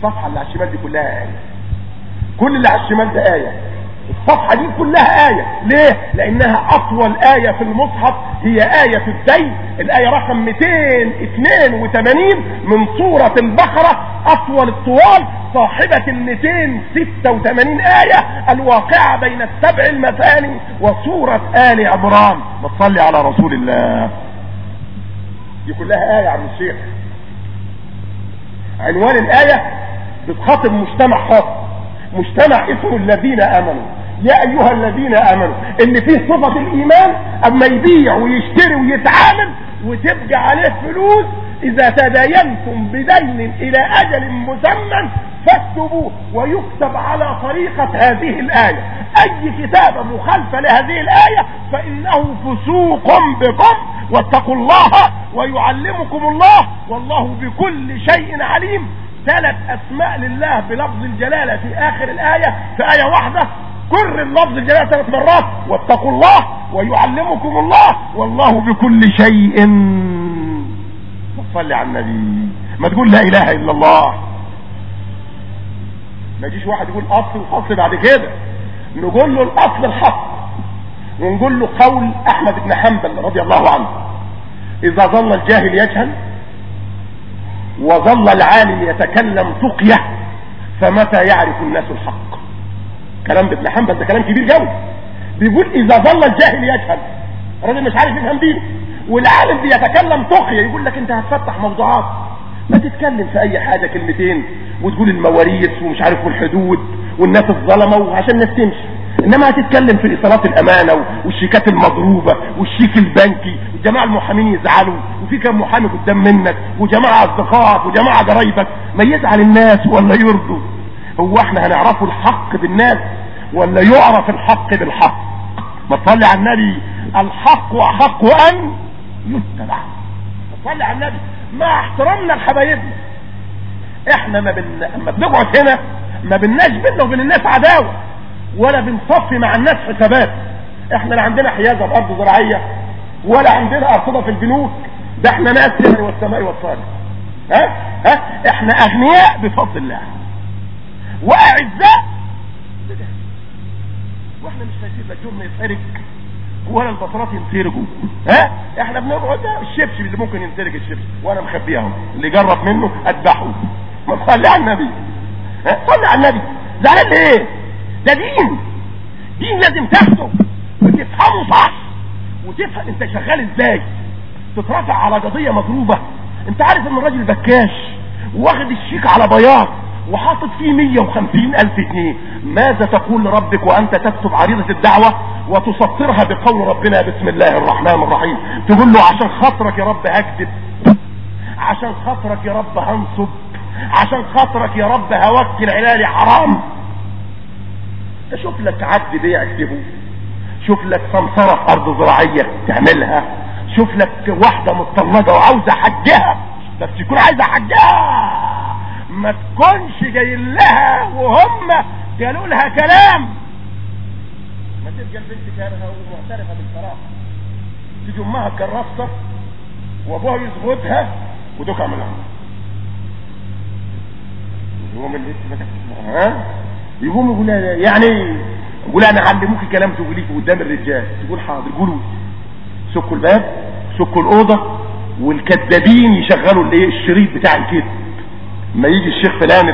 الصفحة اللي على الشمال دي كلها آية. كل اللي على الشمال ده آية. الصفحة دي كلها آية. ليه؟ لأنها أطول آية في المصحف. هي آية الدين. الآية رقم 282 من سورة البقرة. أطول الطوال صاحبة ال 286 آية. الواقعة بين السبع المثاني وسورة آل عمران. ما تصلي على رسول الله. دي كلها آية عم الشيخ. عنوان الآية بتخاطب مجتمع خاص. مجتمع اسمه الذين آمنوا. يا أيها الذين آمنوا اللي فيه صفة الإيمان أما يبيع ويشتري ويتعامل وتبقى عليه فلوس إذا تداينتم بدين إلى أجل مسمى فاكتبوه ويكتب على طريقة هذه الآية. أي كتابة مخالفة لهذه الآية فإنه فسوق بكم واتقوا الله ويعلمكم الله والله بكل شيء عليم. ثلاث أسماء لله بلفظ الجلالة في آخر الآية في آية واحدة. كرر لفظ الجلالة ثلاث مرات. واتقوا الله ويعلمكم الله والله بكل شيء. صلي على النبي. ما تقول لا إله إلا الله. ما يجيش واحد يقول أصل وفصل بعد كده. نقول له الأصل الحق ونقول له قول أحمد بن حنبل رضي الله عنه. إذا ظل الجاهل يجهل وظل العالم يتكلم تقية فمتى يعرف الناس الحق؟ كلام ابن حنبل ده كلام كبير قوي بيقول إذا ظل الجاهل يجهل الراجل مش عارف يفهم دينه والعالم بيتكلم تقية يقول لك أنت هتفتح موضوعات. ما تتكلم في أي حاجة كلمتين وتقول المواريث ومش عارف والحدود والناس الظلمة وعشان الناس تمشي. إنما هتتكلم في ايصالات الأمانة والشيكات المضروبة والشيك البنكي والجماعة المحامين يزعلوا وفي كم محامي قدام منك وجماعة اصدقائك وجماعة قرايبك ما يزعل الناس ولا يرضوا؟ هو إحنا هنعرفوا الحق بالناس ولا يعرف الحق بالحق؟ ما تصلي على النبي الحق أحق أن يتبع. صلي على النبي مع احترامنا لحبايبنا. إحنا ما بن... اما بنقعد هنا ما بناش بينا وبين الناس عداوة. ولا بنصفي مع الناس حسابات. إحنا لا عندنا حيازة بأرض زراعية ولا عندنا أرصدة في البنوك. ده إحنا ناس سهر والسماء والصالح ها؟ ها؟ إحنا أغنياء بفضل الله. وأعزاء وإحنا مش خايفين لا الجبن يتحرق ولا البصرات ينسرقوا ها؟ إحنا بنقعد الشبشب اللي ممكن ينسرق الشبشب. وأنا مخبيه اهو اللي جرب منه أذبحه. ما تصلي على النبي. صلي على النبي. زعلان ليه؟ ده دين دين لازم تاخده وتفهمه صح. وتفهم انت شغال إزاي. تترافع على قضية مضروبة انت عارف ان الراجل بكاش. واخد الشيك على بياض. وحاطط فيه 150 ألف جنيه. ماذا تقول لربك وانت تكتب عريضة الدعوة وتسطرها بقول ربنا بسم الله الرحمن الرحيم؟ تقول له عشان خاطرك يا رب هكذب عشان خاطرك يا رب هنصب. عشان خاطرك يا رب هوكل عيالي حرام. شوف لك عد بيع اكتبه شوف لك سمسرة في أرض زراعية تعملها. شوف لك واحدة مطلقة وعاوزة حجها بس تكون عايزة حجها ما تكونش جاي لها وهم قالوا لها كلام. ما تبقى البنت كارهة ومعترفة بالصراحه تيجي أمها تجرسها وأبوها يزغدها ودوك عملها. يقوم البنت ها؟ يقوم يقول يعني يقول أنا علموك كلام تقوليه قدام الرجال. تقول حاضر قولوا سكوا الباب سكوا الأوضة والكذابين يشغلوا الايه الشريط بتاع الكذب ما يجي الشيخ فلان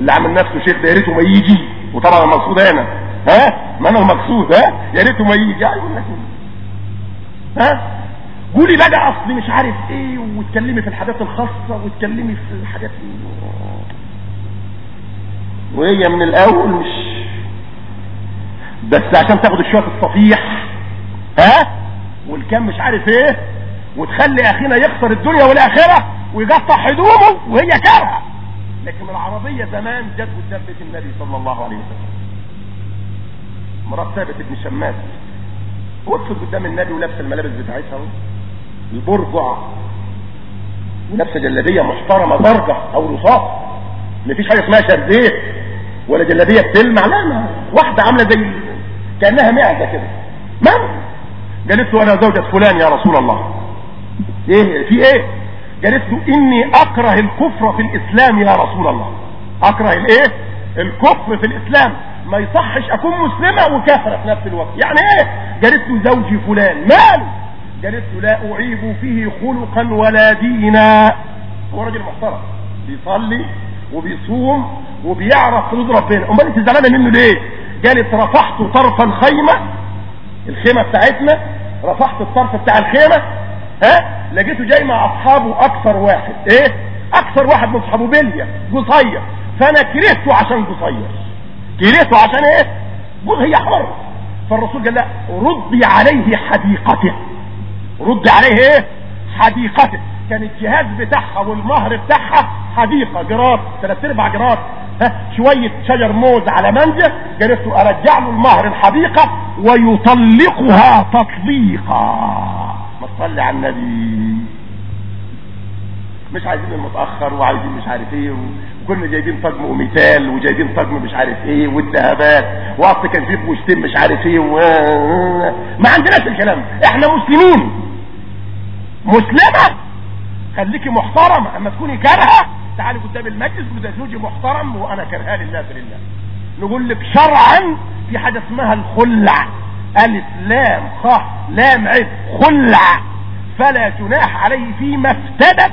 اللي عامل نفسه شيخ ده يا ريته ما يجي. وطبعا المقصود هنا. ها؟ ما أنا المقصود ها؟ يا ريته ما يجي. يقول لك ها؟ قولي بقى أصلي مش عارف إيه وتكلمي في الحاجات الخاصة وتكلمي في الحاجات وهي من الأول مش بس عشان تاخد الشوط الصفيح ها؟ والكم مش عارف إيه وتخلي أخينا يخسر الدنيا والآخرة ويقطع هدومه وهي كارهه لكن العربية زمان جت قدام بيت النبي صلى الله عليه وسلم. مرات ثابت بن شماس وقفت قدام النبي ولابسه الملابس بتاعتها البرجع ولابسه جلابية محترمة درجه أو رصاص. مفيش حاجة اسمها شرزيه ولا جلابيه بتلمع لا ما واحدة عاملة زي كأنها معده كده. ما؟ قالت له أنا زوجة فلان يا رسول الله. إيه؟ في إيه؟ قالت له إني أكره الكفر في الإسلام يا رسول الله. أكره الإيه؟ الكفر في الإسلام. ما يصحش أكون مسلمة وكافرة في نفس الوقت. يعني إيه؟ قالت له زوجي فلان. ماله قالت له لا أعيب فيه خلقا ولا دينا. هو راجل محترم. بيصلي وبيصوم وبيعرف حدود ربنا. أمال أنت زعلانة منه ليه؟ قالت رفعت طرف الخيمة الخيمة بتاعتنا رفعت الطرف بتاع الخيمة ها؟ لقيته جاي مع أصحابه أكثر واحد. إيه؟ أكثر واحد من أصحابه بلية قصير. فأنا كرهته عشان قصير. كرهته عشان إيه؟ هي حر. فالرسول قال لا ردي عليه حديقته. ردي عليه إيه؟ حديقته. كان الجهاز بتاعها والمهر بتاعها حديقة جراد ثلاث ارباع جراد ها شوية شجر موز على قالت له ارجع له المهر الحديقة ويطلقها تطليقا. ما تصلي على النبي. مش عايزين المتأخر وعايزين مش عارف إيه وكنا جايبين طقم ومثال وجايبين طقم مش عارف إيه والذهبات واصل كان فيه بوشتين مش عارف إيه و... ما عندناش الكلام. إحنا مسلمين. مسلمة؟ خليكي محترمة. أما تكوني كارهة تعالي قدام المجلس وده زوجي محترم وأنا كرهاه لله في لله نقول لك شرعا في حاجة اسمها الخلع. ألف لام خ لام عين خلع. فلا جناح عليه فيما افتدت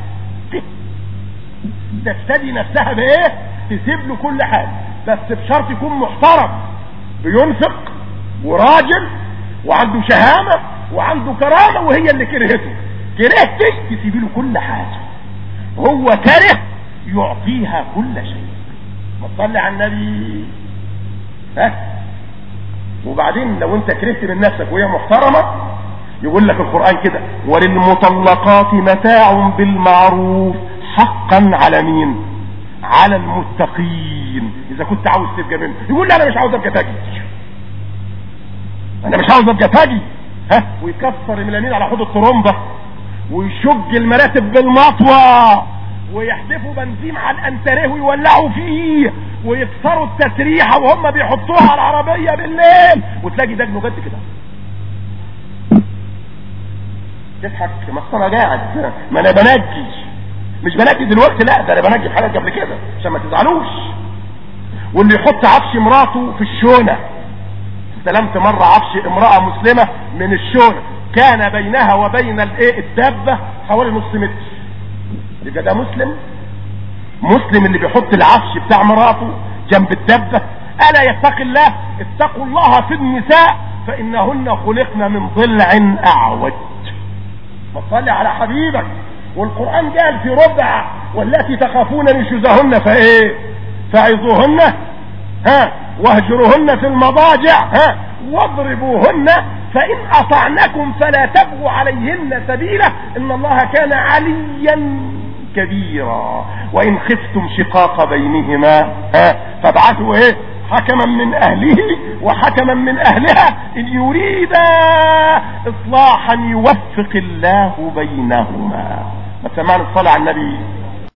تفتدي نفسها بإيه؟ تسيب له كل حاجة بس بشرط يكون محترم. بينفق وراجل وعنده شهامة وعنده كرامة وهي اللي كرهته. كرهتك تسيبي له كل حاجة. هو كره يعطيها كل شيء. ما تصلي على النبي. ها؟ وبعدين لو انت كرهت من نفسك وهي محترمة يقول لك القرآن كده وللمطلقات متاع بالمعروف حقا على مين؟ على المتقين. إذا كنت عاوز تبقى منه. يقول لي أنا مش عاوز أبقى تاجي أنا مش عاوز أبقى تاجي ها؟ ويكسر الميلانين على حوض الطرمبه ويشج المراتب بالمطوى ويحدفوا بنزين على الانتريه ويولعوا فيه ويكسروا التسريحة وهم بيحطوها على العربية بالليل. وتلاقي دجنه جد كده. تضحك ما أنا قاعد. ما أنا بنجي. مش بنجي دلوقتي لا ده أنا بنجي في حاجات قبل كده عشان ما تزعلوش. واللي يحط عفش مراته في الشونة. استلمت مرة عفش امرأة مسلمة من الشونة. كان بينها وبين الإيه؟ الدابة حوالي نص متر. يبقى ده مسلم. مسلم اللي بيحط العفش بتاع مراته جنب الدابة ألا يتقي الله؟ اتقوا الله في النساء فإنهن خلقن من ضلع أعوج. فصلي على حبيبك. والقرآن قال في ربع والتي تخافون نشوزهن فإيه؟ فعظوهن. ها؟ واهجروهن في المضاجع. ها؟ واضربوهن. فإن أطعنكم فلا تبغوا عليهن سبيلا. إن الله كان عليا كبيرا. وإن خفتم شقاق بينهما ها فابعثوا إيه حكما من أهله وحكما من أهلها إن يريدا إصلاحا يوفق الله بينهما. ما سمعنا الصلاة على النبي